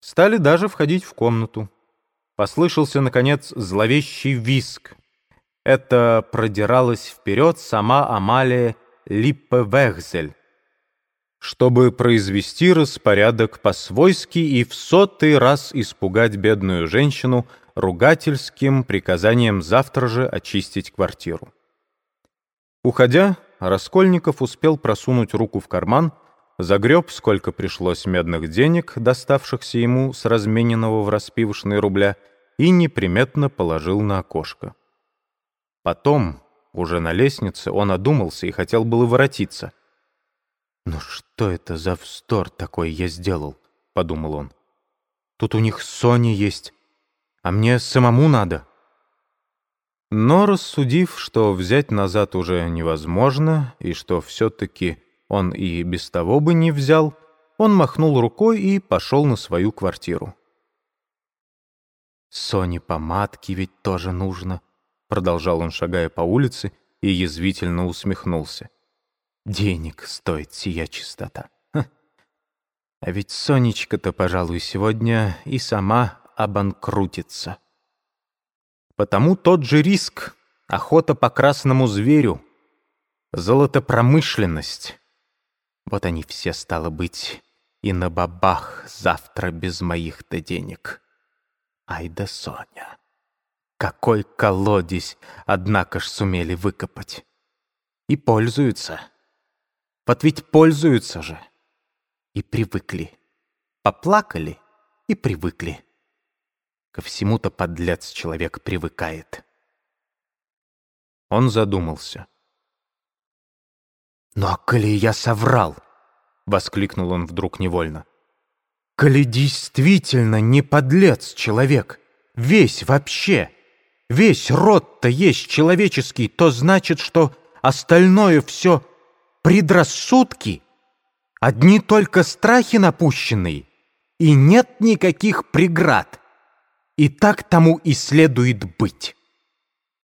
Стали даже входить в комнату. Послышался, наконец, зловещий виск. Это продиралась вперед сама Амалия Липпевехзель, чтобы произвести распорядок по-свойски и в сотый раз испугать бедную женщину ругательским приказанием завтра же очистить квартиру. Уходя, Раскольников успел просунуть руку в карман, загреб, сколько пришлось медных денег, доставшихся ему с размененного в распивочные рубля, и неприметно положил на окошко. Потом, уже на лестнице, он одумался и хотел было воротиться. «Ну что это за встор такой я сделал?» — подумал он. «Тут у них Соня есть, а мне самому надо». Но рассудив, что взять назад уже невозможно, и что все-таки он и без того бы не взял, он махнул рукой и пошел на свою квартиру. «Соне помадки ведь тоже нужно», — продолжал он, шагая по улице, и язвительно усмехнулся. «Денег стоит сия чистота. Ха. А ведь Сонечка-то, пожалуй, сегодня и сама обанкрутится». Потому тот же риск, охота по красному зверю, золотопромышленность. Вот они все, стало быть, и на бабах завтра без моих-то денег. Ай да Соня! Какой колодец, однако ж, сумели выкопать. И пользуются. Вот ведь пользуются же. И привыкли. Поплакали и привыкли. Ко всему-то подлец человек привыкает. Он задумался. «Ну а коли я соврал?» — воскликнул он вдруг невольно. «Коли действительно не подлец человек, весь вообще, весь род-то есть человеческий, то значит, что остальное все предрассудки, одни только страхи напущенные, и нет никаких преград. И так тому и следует быть.